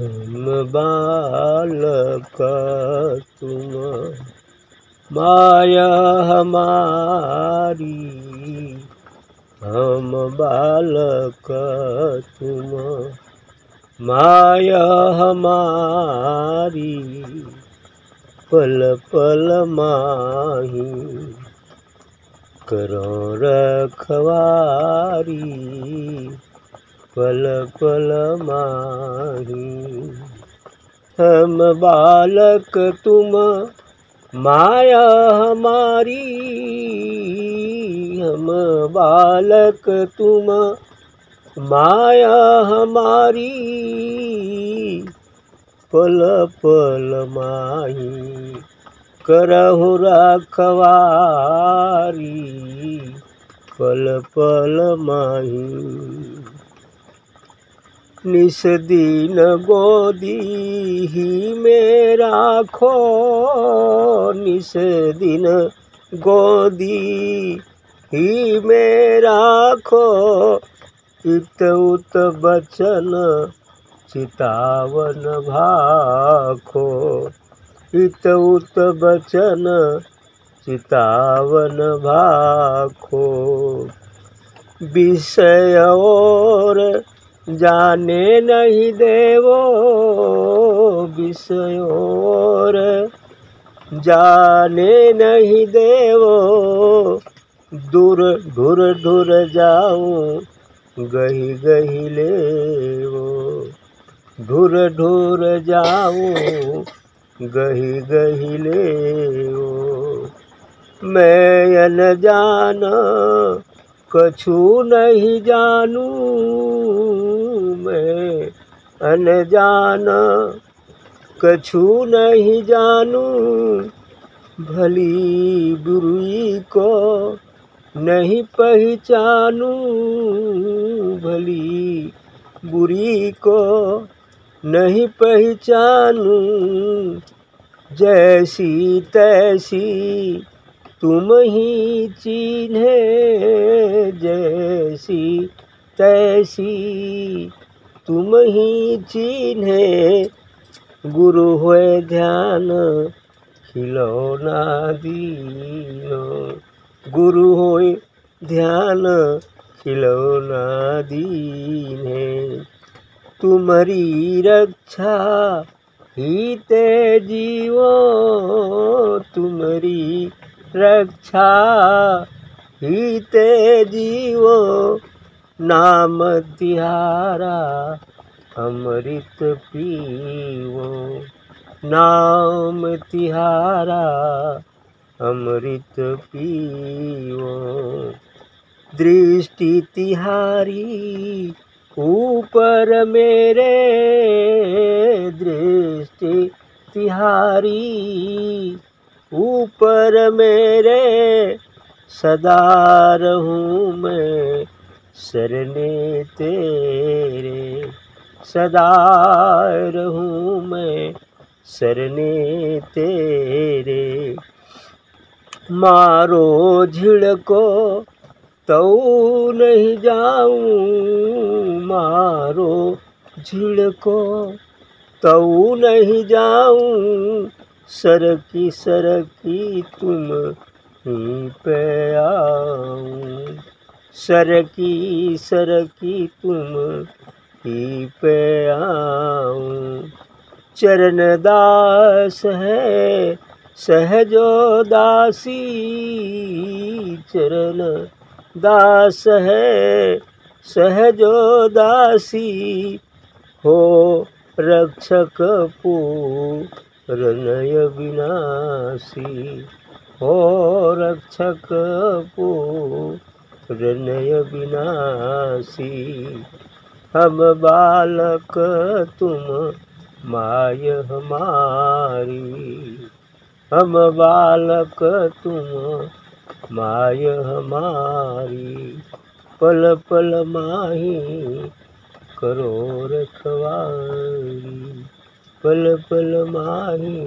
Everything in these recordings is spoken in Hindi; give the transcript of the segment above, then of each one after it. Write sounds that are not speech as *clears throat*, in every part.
हम बालक तुम माया हमारी, हम बालक तुम माया हमारी, पल पल माही। करो रखवारी पल पल माही हम बालक, तुम माया हमारी। हम बालक, तुम माया हमारी। पल पल माही करहु रखवारी। पल पल माही निस दिन गोदी ही में राखो निस दिन गोदी ही में राखो इत उत बचन चितावन भाखो। इत उत बचन चितावन भाखो। विषय और जाने नहीं देवो विषय और। जाने नहीं देवो दूर ढुर ढुर जाऊँ, गही गही लेवो। ढुर ढुर जाऊँ, गही गही लेवो। मैं अनजान कछु नहीं जानू। अनजान कछु नहीं जानू। भली बुरी को नहीं पहचानू। भली बुरी को नहीं पहचानू। जैसी तैसी तुम ही चिन्हे, जैसी तैसी तुम ही चिन्हे। गुरु हुए ध्यान, खिलौना दियो। गुरु होए ध्यान, खिलौना दीने तुम्हारी रक्षा ही ते जीवो। तुम्हारी रक्षा ही ते जीवो। नाम तिहारा अमृत पीवो। नाम तिहारा अमृत पीवो। दृष्टि तिहारी, ऊपर मेरे। दृष्टि तिहारी, ऊपर मेरे। सदा रहूँ मैं शरणे तेरे, सदा रहूँ मैं। शरणे तेरे, मारो झिड़को तो नहीं जाऊँ। मारो झिड़को तो नहीं जाऊँ। सरकी सरकी तुम ही पे आऊँ। सरकी सरकी तुम ही पे आऊँ। चरण दास है, सहजो दासी चरण दास है, सहजो दासी। हो रक्षक पूरनय विनाशी, हो रक्षक पूरनय विनाशी हम बालक तुम माय हमारी हम बालक तुम माय हमारी पल पल माही करो रखवारी पल पल माही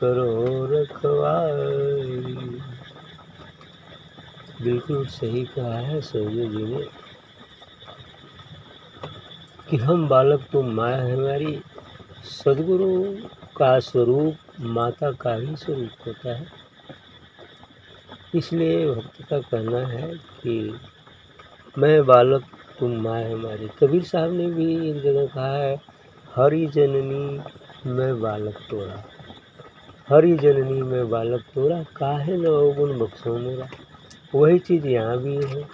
करो रखवारी बिल्कुल सही कहा है सैयद जी ने कि हम बालक तो माया है हमारी। सदगुरु का स्वरूप माता का ही स्वरूप होता है। इसलिए भक्त का कहना है कि मैं बालक तुम माँ हमारी। कबीर साहब ने भी एक जगह कहा है, हरी जननी मैं बालक तोड़ा। हरि जननी में बालक तोड़ा, काहे न गुण बख्शो मेरा। वही चीज़ यहाँ भी है।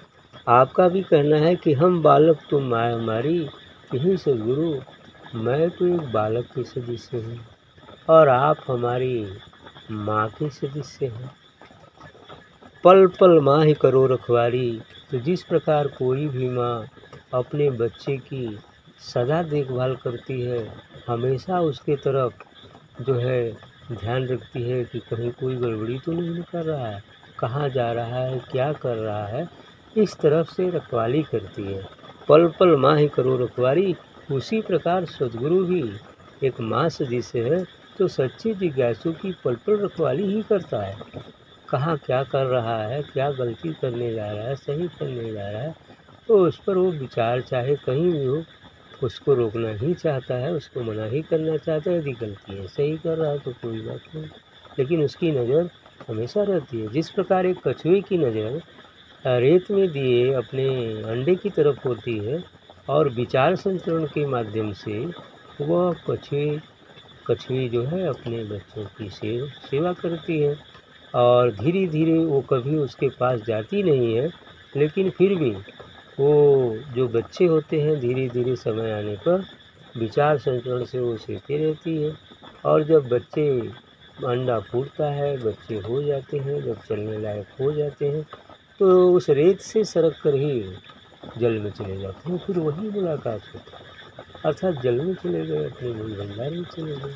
आपका भी कहना है कि हम बालक तुम माँ हमारी यहीं से गुरु। मैं तो एक बालक के सदस्य हूँ और आप हमारी माँ के सदस्य हैं। पल पल माँ ही करो रखवारी तो जिस प्रकार कोई भी माँ अपने बच्चे की सदा देखभाल करती है, हमेशा उसके तरफ़ जो है ध्यान रखती है कि कहीं कोई गड़बड़ी तो नहीं कर रहा है। कहाँ जा रहा है, क्या कर रहा है, इस तरफ़ से रखवाली करती है। पल पल माँ ही करो रखवाली उसी प्रकार सदगुरु भी एक माँ सदस्य है तो सच्ची जिज्ञासु की पल पल रखवाली ही करता है। कहाँ क्या कर रहा है, क्या गलती करने जा रहा है, सही करने जा रहा है तो उस पर वो विचार चाहे कहीं भी हो, उसको रोकना ही चाहता है, उसको मना ही करना चाहता है, यदि गलती है, सही कर रहा है तो कोई बात नहीं। लेकिन उसकी नज़र हमेशा रहती है। जिस प्रकार एक कछुए की नज़र रेत में दिए अपने अंडे की तरफ़ होती है और विचार संचरण के माध्यम से वह कछुए कछुई जो है अपने बच्चों की सेव सेवा करती है और धीरे धीरे वो कभी उसके पास जाती नहीं है, लेकिन फिर भी वो जो बच्चे होते हैं धीरे धीरे समय आने पर विचार संचरण से वो सीखती रहती है और जब बच्चे अंडा फूटता है, बच्चे हो जाते हैं, जब चलने लायक हो जाते हैं तो उस रेत से सरक कर ही जल में चले जाते हैं, फिर वही मुलाकात होती है। अर्थात जल में चले गए, अपने मूल भंडार में चले गए।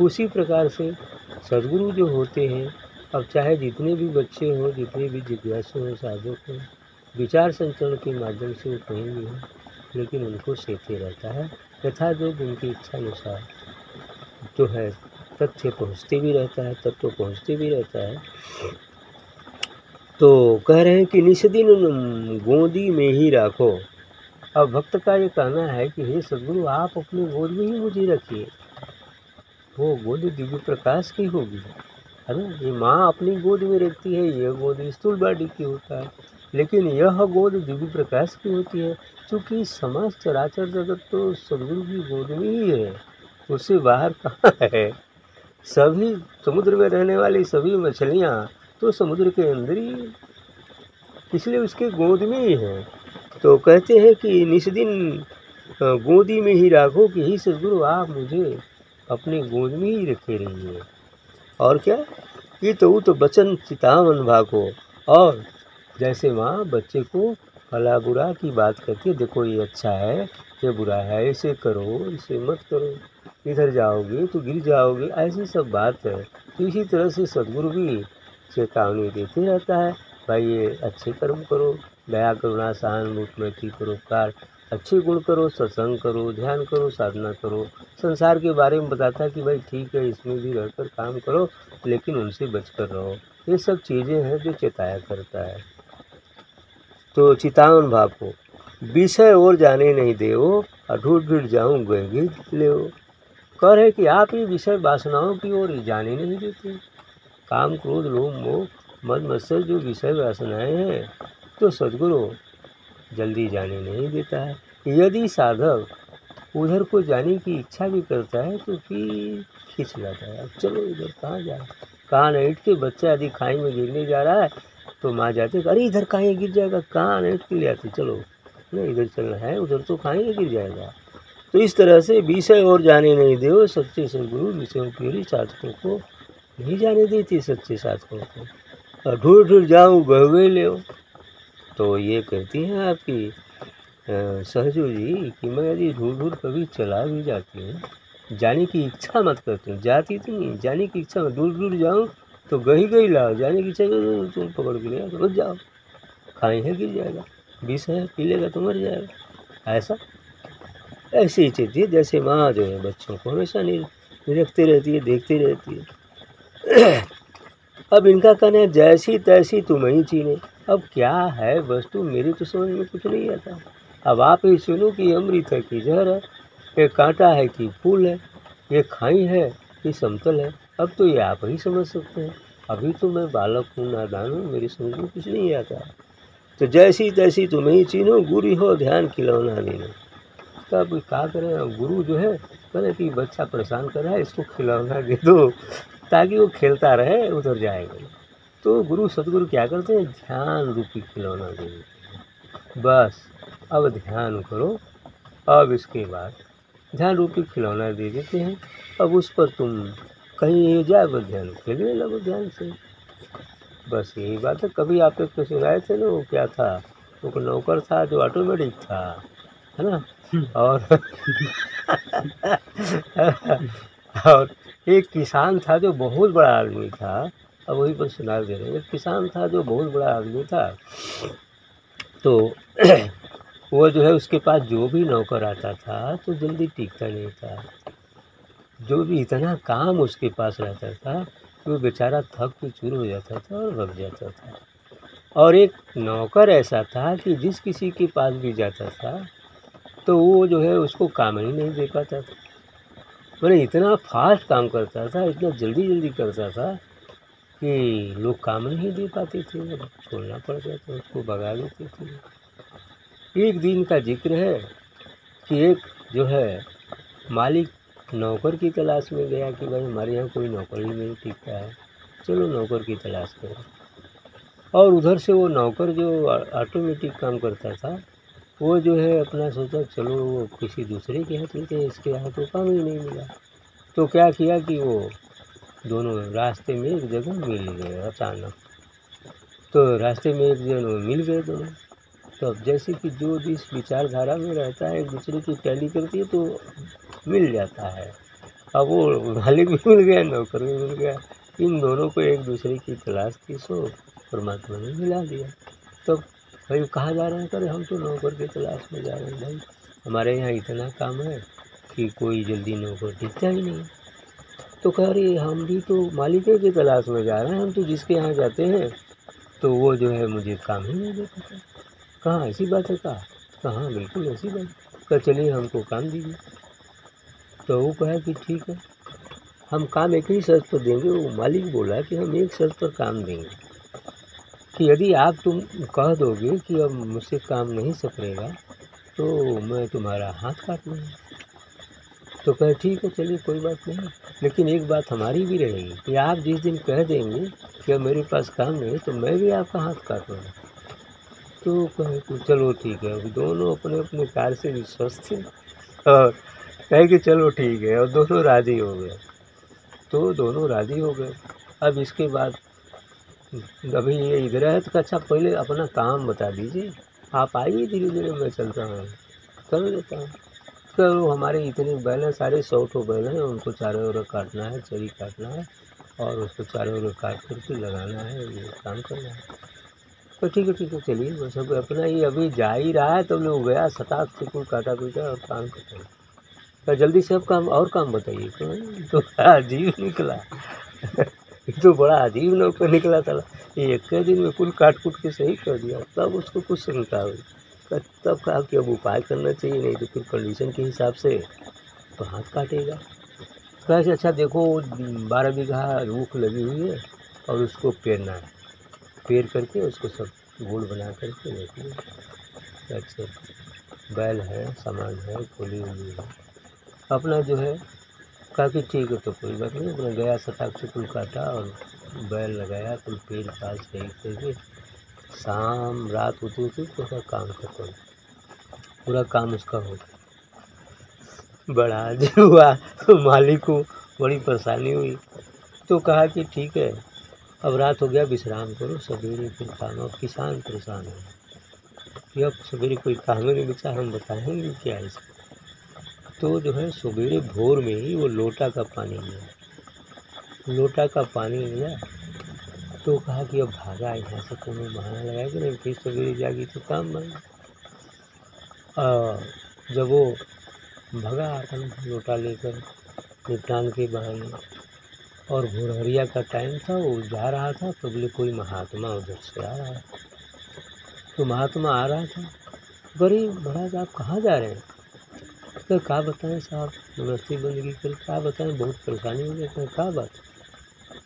उसी प्रकार से सदगुरु जो होते हैं, अब चाहे जितने भी बच्चे हों, जितने भी जिज्ञासु हों, साधक हों, विचार संचरण के माध्यम से वो कहीं भी हों, लेकिन उनको सेते रहता है। तथा जो उनकी इच्छा अनुसार जो है तथ्य पहुँचते भी रहता है, तत्व पहुँचते भी रहता है। तो कह रहे हैं कि निष्दिन गोदी में ही राखो। अब भक्त का ये कहना है कि हे सदगुरु, आप अपनी गोद में ही मुझे रखिए। वो गोद दिव्य प्रकाश की होगी, है ना? ये माँ अपनी गोद में रखती है, यह गोद स्थूल बॉडी की होता है। लेकिन यह गोद दिव्य प्रकाश की होती है क्योंकि समस्त चराचर जगत तो सदगुरु की गोद में ही है। उससे बाहर कहाँ है? सभी समुद्र में रहने वाली सभी मछलियाँ तो समुद्र के अंदर ही इसलिए उसके गोद में ही है। तो कहते हैं कि निष्दिन गोदी में ही राखो कि ही सदगुरु, आप मुझे अपने गोद में ही रखे रहिए। और क्या? ये तो वो तो बचन चितावन भागो। और जैसे माँ बच्चे को भला बुरा की बात करती है देखो, ये अच्छा है, ये बुरा है, इसे करो, इसे मत करो। इधर जाओगे तो गिर जाओगे, ऐसी सब बात है। तो इसी तरह से सदगुरु भी चेतावनी देते रहता है, भाई ये अच्छे कर्म करो, दया करुणा सहानुभूति मैत्री परोपकार अच्छे गुण करो, सत्संग करो, ध्यान करो, साधना करो। संसार के बारे में बताता कि भाई ठीक है, इसमें भी रहकर काम करो, लेकिन उनसे बचकर रहो। ये सब चीज़ें हैं जो चेताया करता है। तो चितावन भाव को, विषय और जाने नहीं दे अढूट ढूट जाऊँ गए ले कह रहे कि आप ये विषय वासनाओं की ओर जाने नहीं देते। काम क्रोध, लोभ, मोह मद मत्सर जो विषय वासनाएँ हैं तो सदगुरु जल्दी जाने नहीं देता है। यदि साधक उधर को जाने की इच्छा भी करता है तो फिर खींच लाता है। अब चलो इधर कहाँ जाए? कहाँ नईट के बच्चा यदि खाई में गिरने जा रहा है तो माँ जाते अरे, इधर कहाँ गिर जाएगा। कहाँ नईट के लिए आते चलो, नहीं, इधर चलना है, उधर तो कहाँ गिर जाएगा। तो इस तरह से विषय और जाने नहीं दे सच्चे सदगुरु विषयों की साधकों को नहीं जाने देती सच्चे साधकों को। और ढूंढ ढूंढ जाऊँ गए ले तो ये कहती हैं आपकी सहजो जी, कि मैं यदि ढूंढ ढूंढ कभी चला भी जाती हूँ। जाने की इच्छा मत करती हूँ। जाती तो नहीं, जाने की इच्छा मत। दूर दूर जाऊँ तो गही गई लाओ। जाने की इच्छा तुम पकड़ के ले तो जाओ। खाई है गिर जाएगा। विष है पी लेगा तो मर जाएगा। ऐसा ऐसी ही चीज़ है जैसे माँ जो है बच्चों को हमेशा नहीं रखती रहती है, देखती रहती है। अब इनका कहना है, जैसी तैसी तुम ही चीने अब क्या है वस्तु, मेरी तो समझ में कुछ नहीं आता। अब आप ही सुनो कि अमृत है कि जहर है, ये कांटा है कि फूल है, ये खाई है कि समतल है। अब तो ये आप ही समझ सकते हैं। अभी तो मैं बालक हूँ, नादान हूँ, मेरी समझ में कुछ नहीं आता। तो जैसी तैसी तुम्हें ही चीनो, गुरी हो, ध्यान खिलौना देना तो अब क्या करें, गुरु जो है कहने कि बच्चा परेशान कर रहा है, इसको खिलौना दे दो, ताकि वो खेलता रहे, उधर जाएगा। तो गुरु सदगुरु क्या करते हैं? ध्यान रूपी खिलौना दे बस, अब ध्यान करो। अब इसके बाद ध्यान रूपी खिलौना दे देते हैं। अब उस पर तुम कहीं जाए बस ध्यान खेलने लगो ध्यान से। बस यही बात है। कभी आप एक सुनाए थे ना, वो क्या था? वो नौकर था जो ऑटोमेटिक था। है ना? और और एक किसान था जो बहुत बड़ा आदमी था। अब वही पर सुना दे रहे हैं। एक किसान था जो बहुत बड़ा आदमी था। तो *clears throat* वो जो है उसके पास जो भी नौकर आता था तो जल्दी टिकता नहीं था। जो भी इतना काम उसके पास रहता था कि वो बेचारा थक के चूर हो जाता था और भग जाता था। और एक नौकर ऐसा था कि जिस किसी के पास भी जाता था तो वो जो है उसको काम ही नहीं दे पाता। था मैंने इतना फास्ट काम करता था, इतना जल्दी जल्दी करता था कि लोग काम नहीं दे पाते थे छोड़ना पड़ गया था उसको भगा देते थे। एक दिन का ज़िक्र है कि एक जो है मालिक नौकर की तलाश में गया कि भाई हमारे यहाँ कोई नौकर ही नहीं टिकता है, चलो नौकर की तलाश करो। और उधर से वो नौकर जो ऑटोमेटिक काम करता था वो जो है अपना सोचा, चलो, वो किसी दूसरे के यहाँ चलते इसके यहाँ तो काम ही नहीं मिला। तो क्या किया कि वो दोनों रास्ते में एक जगह मिल गए अचानक। तो रास्ते में एक जगह मिल गए दोनों। तो अब जैसे कि जो जिस विचारधारा में रहता है, एक दूसरे की टैली करती है तो मिल जाता है। अब वो मालिक भी मिल गया नौकर भी मिल गया। इन दोनों को एक दूसरे की तलाश थी सो परमात्मा ने मिला दिया। तब तो भाई कहाँ जा रहे हैं? करे हम तो नौकर की तलाश में जा रहे हैं भाई। हमारे यहाँ इतना काम है कि कोई जल्दी नौकर दिखता ही नहीं। तो कह रही, हम भी तो मालिक की तलाश में जा रहे हैं, हम तो जिसके यहाँ जाते हैं तो वो जो है मुझे काम ही नहीं दे पाता कहाँ, ऐसी बात है कहा? कहाँ, बिल्कुल ऐसी बात। कह, चलिए हमको काम दीजिए। तो वो कहा कि ठीक है, हम काम एक ही शर्त पर देंगे, वो मालिक बोला कि हम एक शर्त पर काम देंगे। कि यदि आप तुम कह दोगे कि अब मुझसे काम नहीं सपरेगा तो मैं तुम्हारा हाथ काट लूँगा तो कहे, ठीक है, चलिए, कोई बात नहीं। लेकिन एक बात हमारी भी रहेगी कि आप जिस दिन कह देंगे कि अब मेरे पास काम नहीं तो मैं भी आपका हाथ काटूँगा। तो कहे तो चलो, ठीक है। अभी दोनों अपने अपने कार्य से विश्वस्त थे और कहे कि, चलो, ठीक है। और दोनों राज़ी हो गए। तो दोनों राज़ी हो गए। अब इसके बाद अभी ये इधर है तो अच्छा पहले अपना काम बता दीजिए। आप आइए धीरे धीरे, मैं चलता हूँ। कर लेता हूँ। तो हमारे इतने बैल हैं सारे सौ ठो बैल हैं, उनको चारों ओर काटना है, चरी काटना है, और उसको चारों ओर काट करके लगाना है, ये काम करना है। तो ठीक है ठीक है, चलिए, बस अब अपना ये अभी जा ही रहा है तो लोग गया, सताक से कुल काटा पीटा और काम करता तो जल्दी से अब काम, और काम बताइए तो *laughs* अजीब निकला। तो बड़ा अजीब नौकर निकला था ये एक दिन में कुल काट कूट के सही कर दिया। तब उसको कुछ शंका हुई तब कहा कि अब उपाय करना चाहिए, नहीं तो फिर कंडीशन के हिसाब से तो हाथ काटेगा। कहा अच्छा देखो, बारह बीघा रूख लगी हुई है और उसको पेरना है। पेर करके उसको सब गोल बना करके लेती अच्छा बैल है, सामान है, खोली हुई है। अपना जो है कहा कि ठीक है तो कोई बात नहीं, अपना गया शताक से कुल काटा और बैल लगाया कुल पेड़ पास सही करके शाम रात होती होती उसका काम खत्म पूरा काम उसका हो गया। बड़ा जो हुआ तो मालिक को बड़ी परेशानी हुई। तो कहा कि ठीक है, अब रात हो गया, विश्राम करो, सवेरे फिर काम अब किसान परेशान हो। कि अब सवेरे कोई काम नहीं बचा हम बताएँगे क्या इसका। तो जो है सवेरे भोर में ही वो लोटा का पानी लिया लोटा का पानी लिया तो कहा कि अब भागा यहाँ से तो मैं बहाना लगाया कि नहीं, फिर सवेरे जागी तो काम बन जब वो भगा अपन लोटा लेकर निपटान के बहाने और भोरहरिया का टाइम था, वो जा रहा था तो बोले, कोई महात्मा उधर से आ रहा है। तो महात्मा आ रहा था बड़े महाराज आप कहाँ जा रहे हैं? तो क्या बताएँ साहब? नमस्ते बंदगी कर क्या बताएँ? बहुत परेशानी हो गई क्या बात?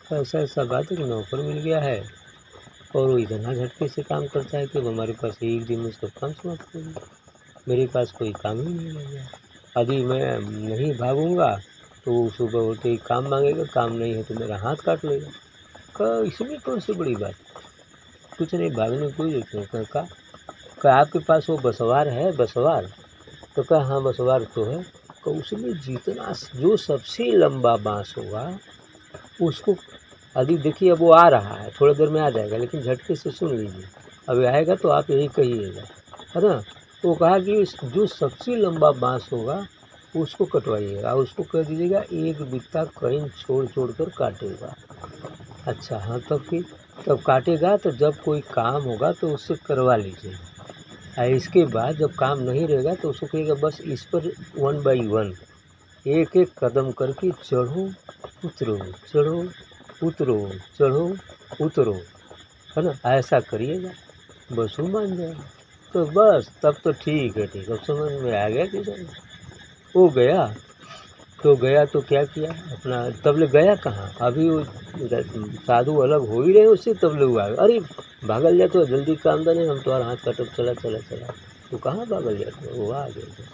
तो ऐसा ऐसा बात है कि नौकर मिल गया है और वो इतना झटके से काम करता है कि हमारे पास एक दिन में सब काम समाप्त हो गया। मेरे पास कोई काम ही नहीं रह गया। यदि मैं नहीं भागूँगा तो वो सुबह उठते ही काम मांगेगा, काम नहीं है तो मेरा हाथ काट लेगा। कहा इसमें कौन सी बड़ी बात? कुछ नहीं, भागने कोई ज़रूरत नहीं। कहा कहा, आपके पास वो बसवार है, बसवार? तो कहा हाँ बसवार तो है तो उसमें जितना जो सबसे लंबा बाँस होगा उसको अभी देखिए, अब वो आ रहा है, थोड़ी देर में आ जाएगा, लेकिन झटके से सुन लीजिए। अभी आएगा तो आप यही कहिएगा, है ना? तो कहा कि जो सबसे लंबा बाँस होगा, उसको कटवाइएगा उसको कह दीजिएगा, एक बित्ता कहीं छोड़ छोड़ कर काटेगा। अच्छा हाँ तब फिर तब काटेगा तो जब कोई काम होगा तो उससे करवा लीजिए और इसके बाद जब काम नहीं रहेगा तो उसको कहेगा बस इस पर वन बाई वन एक एक कदम करके चढ़ो, उतरो चढ़ो उतरो चढ़ो, उतरो। है ना? ऐसा करिएगा। बस वो मान जाए तो बस तब तो ठीक है, ठीक अब समझ में आ गया कि वो गया। तो गया तो क्या किया? अपना, तब ले गया कहाँ? अभी वो साधु अलग हो ही रहे उससे, तब ले हुआ अरे, भागल जाते हो, जल्दी काम नहीं, हम तुम्हारा हाथ काटो चला चला चला। तो कहाँ भागल जाते हो? वो आ गया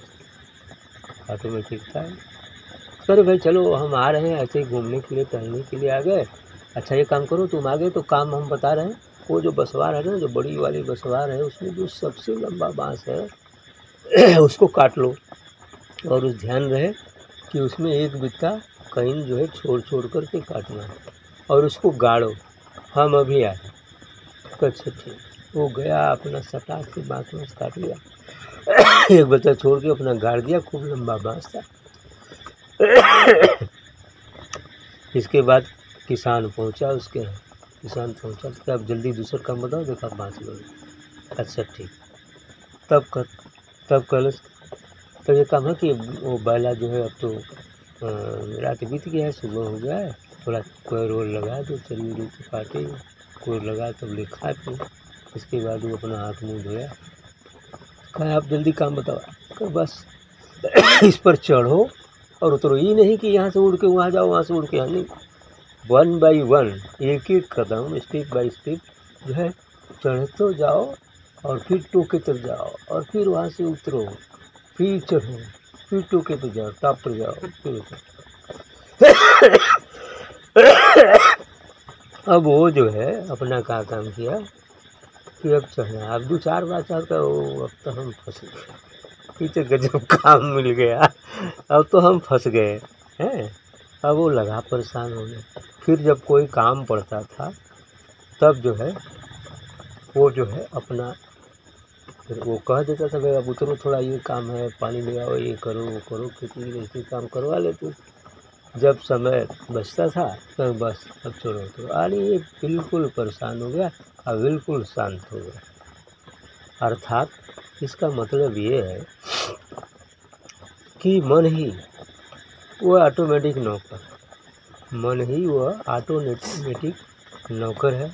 ऑटोमेटिक था। अरे भाई, चलो, हम आ रहे हैं, ऐसे ही घूमने के लिए, टहलने के लिए आ गए। अच्छा ये काम करो, तुम आ गए तो काम हम बता रहे हैं। वो जो बसवार है ना, जो बड़ी वाली बसवार है, उसमें जो सबसे लंबा बाँस है, *clears throat* उसको काट लो और उस ध्यान रहे। कि उसमें एक बित्ता कहीं जो है छोड़ छोड़ करके काटना और उसको गाड़ो। हम अभी आए। अच्छा ठीक। वो गया, अपना सटाक से बाँस वाँस काट लिया। एक बच्चा छोड़ के अपना गाड़ दिया, खूब लंबा बाँस था। इसके बाद किसान पहुँचा उसके किसान पहुँचा तो अब जल्दी दूसरा काम बताओ, देखा बाँस लो अच्छा ठीक। तब कर, तब कल तो ये काम है कि वो बैला जो है अब तो रात बीत गया है, सुबह हो गया है। थोड़ा कोई रोल लगा दो चलिए तो काटे कोई लगा तब ले खा पी इसके बाद वो अपना हाथ मुँह धोया। कहा, आप जल्दी काम बताओ। कहा, बस, इस पर चढ़ो और उतरो। ये नहीं कि यहाँ से उड़ के वहाँ जाओ, वहाँ से उड़ के यहाँ नहीं। वन बाई वन, एक एक कदम, स्टेप बाई स्टेप जो है, चढ़ते जाओ और फिर टोके तक जाओ और फिर वहाँ से उतरो। चढ़ो फिर टोके पे जाओ, टॉप पर जाओ अब वो जो है, अपना क्या काम किया? कि अब चढ़ना अब दो चार बार चढ़ता वो अब तो हम फंस गए। पीछे गजब काम मिल गया, अब तो हम फंस गए, हैं? अब वो लगा परेशान होने फिर जब कोई काम पड़ता था, तब जो है, वो जो है, अपना फिर वो कह देता था अब उतरो थोड़ा ये काम है, पानी ले आओ, ये करो, वो करो खेती जैसे काम करवा लेते जब समय बचता था तो बस अब छोड़ो तो अरे ये बिल्कुल परेशान हो गया और बिल्कुल शांत हो गया। अर्थात इसका मतलब ये है कि मन ही, वो ऑटोमेटिक नौकर। मन ही वह ऑटोमेटिक नौकर है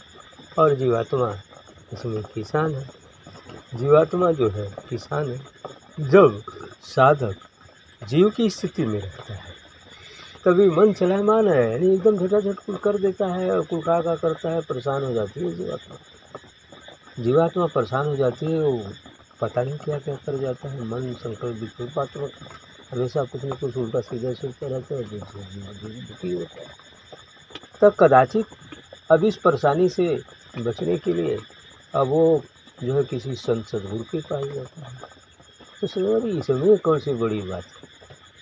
और जीवात्मा इसमें किसान है। जीवात्मा जो है, किसान है, जब साधक जीव की स्थिति में रहता है, तभी मन चलायमान है, यानी एकदम झटाझट कुल कर देता है और कुल का का करता है, परेशान हो जाती है जीवात्मा। जीवात्मा परेशान हो जाती है, वो पता नहीं क्या क्या कर जाता है, मन संकल्प विकल्पात्मक हमेशा कुछ न कुछ उल्टा सीधा सोचता रहता है, दुखी होता है। तब कदाचित अब इस परेशानी से बचने के लिए, अब वो जो है किसी संत सदगुरु के पास जाता है। तो अरे इसमें कौन सी बड़ी बात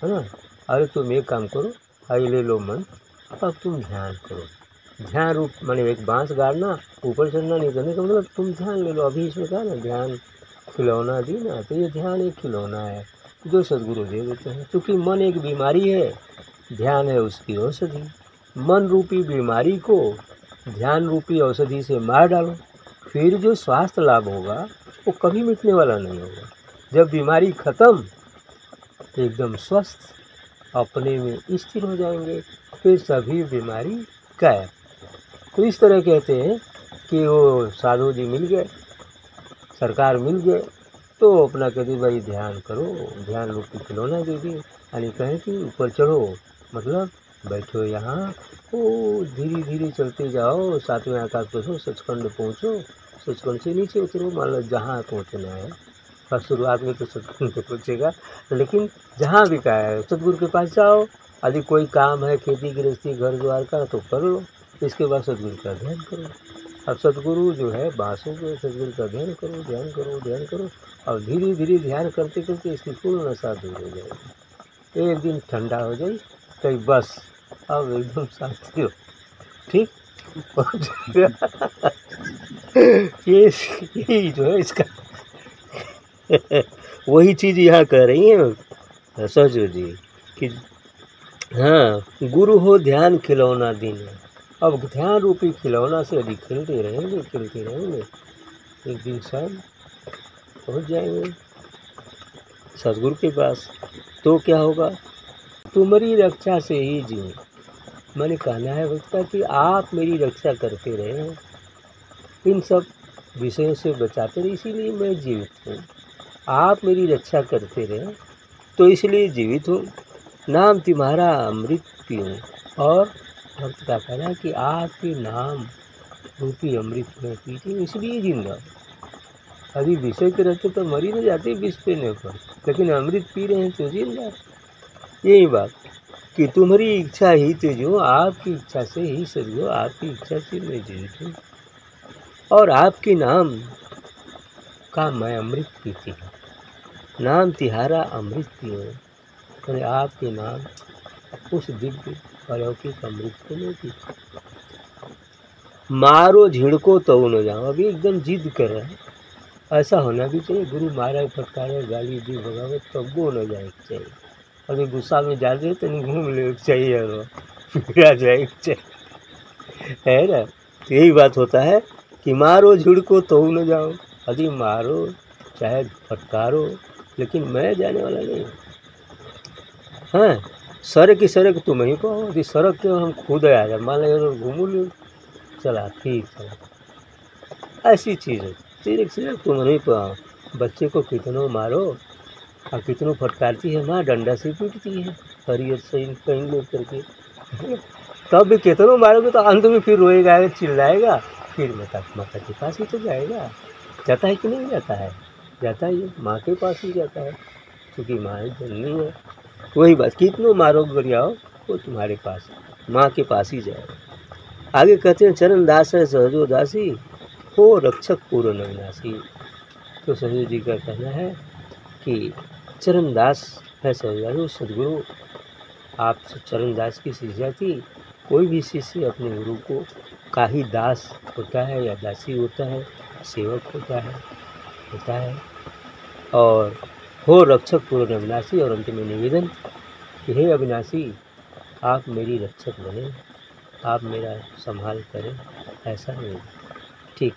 है? ना? अरे तुम एक काम करो आई ले लो मन, अब तुम ध्यान करो। ध्यान रूप, माने एक बाँस गाड़ना, ऊपर चढ़ना नहीं, करने का मतलब तुम ध्यान ले लो। अभी इसमें कहा ना, ध्यान खिलौना दी ना तो ये ध्यान एक खिलौना है, जो सदगुरु दे देते हैं। क्योंकि मन एक बीमारी है, ध्यान है उसकी औषधि। मन रूपी बीमारी को ध्यान रूपी औषधि से मार डालो। फिर जो स्वास्थ्य लाभ होगा, वो कभी मिटने वाला नहीं होगा। जब बीमारी ख़त्म, एकदम स्वस्थ, अपने में स्थिर हो जाएँगे, फिर सभी बीमारी गायब। तो इस तरह कहते हैं कि वो साधु जी मिल गए, सरकार मिल गए तो अपना कहते भाई ध्यान करो, ध्यान रूपी खिलौना दे यानी कहें कि ऊपर चढ़ो मतलब बैठो यहाँ, ओ धीरे धीरे चलते जाओ, सातवें आकाश पहुँचो सचखंड पहुँचो सचखंड से नीचे उतरो, मान लो जहाँ पहुँचना है। और शुरुआत में तो सतगुरु पे पहुँचेगा लेकिन जहाँ भी का है, सतगुरु के पास जाओ। यदि कोई काम है, खेती गृहस्थी, घर द्वार का तो कर लो। इसके बाद सदगुरु का अध्ययन करो। अब सदगुरु जो है, बासों के सतगुरु का अध्ययन करो, ध्यान करो ध्यान करो। और धीरे धीरे ध्यान करते करते इसकी पूर्ण नशा दूर हो जाएगी। एक दिन ठंडा हो जाए तो बस। अब एकदम शांति हो। ठीक? ये जो है इसका *laughs* वही चीज़ यहाँ कह रही हैं सहजो जी, कि हाँ गुरु हो ध्यान खिलौना दिन। अब ध्यान रूपी खिलौना से अभी खेलते रहेंगे खेलते रहेंगे। एक दिन शाम पहुँच जाएँगे सदगुरु के पास। तो क्या होगा? तुम्हारी रक्षा से ही जी मैंने कहना है वक्ता कि आप मेरी रक्षा करते रहे। इन सब विषयों से बचाते रहे इसीलिए मैं जीवित हूँ। आप मेरी रक्षा करते रहे तो इसलिए जीवित हूँ। नाम तुम्हारा अमृत पीऊँ, और भक्त का कहना है कि आपके नाम रूपी अमृत में पीती हूँ, इसलिए ज़िंदा अभी विषय के रहते तो मरी न जाते, विष पीने पर। लेकिन अमृत पी रहे हैं तो ज़िंदा यही बात, कि तुम्हारी इच्छा ही तो जो आपकी इच्छा से ही सजो आपकी इच्छा से मैं जीवित हूँ। और आपके नाम का मैं अमृत पीती हूँ। नाम तिहारा अमृत पियो। मैंने आपके नाम उस दिव्य अलौकिक अमृत को नहीं पीती। मारो झिड़को तो न जाओ अभी एकदम जिद कर रहा है। ऐसा होना भी चाहिए। गुरु महाराज फटकारे गाली दी, भगावे तब वो न जाए चाहिए। अभी गुस्सा में जा रहे तो नहीं घूम ले चाहिए *laughs* जाए चाहिए। है ना? तो यही बात होता है। कि मारो झुड़को तो न जाओ अभी मारो, चाहे फटकारो, लेकिन मैं जाने वाला नहीं। हूँ हाँ सड़क की सड़क तुम ही पाओ यदि सड़क के हम खुद आ जाए मान लो घूमू लो चला, ठीक चला ऐसी चीज़। है सड़क सड़क तुम नहीं पाओ बच्चे को कितनों मारो, और कितनों फटकारती है। माँ, डंडा से पीटती है। हरियर से कहीं लोग करके तब भी कितनों मारोगे तो अंत में फिर रोएगा, चिल्लाएगा। फिर माता माता के पास ही तो जाएगा। जाता है कि नहीं जाता है? जाता है माँ के पास ही जाता है, क्योंकि माँ जननी है। वही बात, कितनों मारो गरियाओ वो तुम्हारे पास, माँ के पास ही जाएगा आगे कहते हैं, चरण दास है, सहजो दासी, हो रक्षक पूर्ण अविनाशी। तो सहजो जी का कहना है कि चरण दास है, सहजो सदगुरु। आप चरण दास की शिष्या थी, कोई भी शिष्य अपने गुरु को का ही दास होता है या दासी होता है, सेवक होता है होता है। और हो रक्षक पूर्ण अविनाशी और अंत में निवेदन कि हे अविनाशी, आप मेरी रक्षक बने, आप मेरा संभाल करें, ऐसा नहीं। ठीक।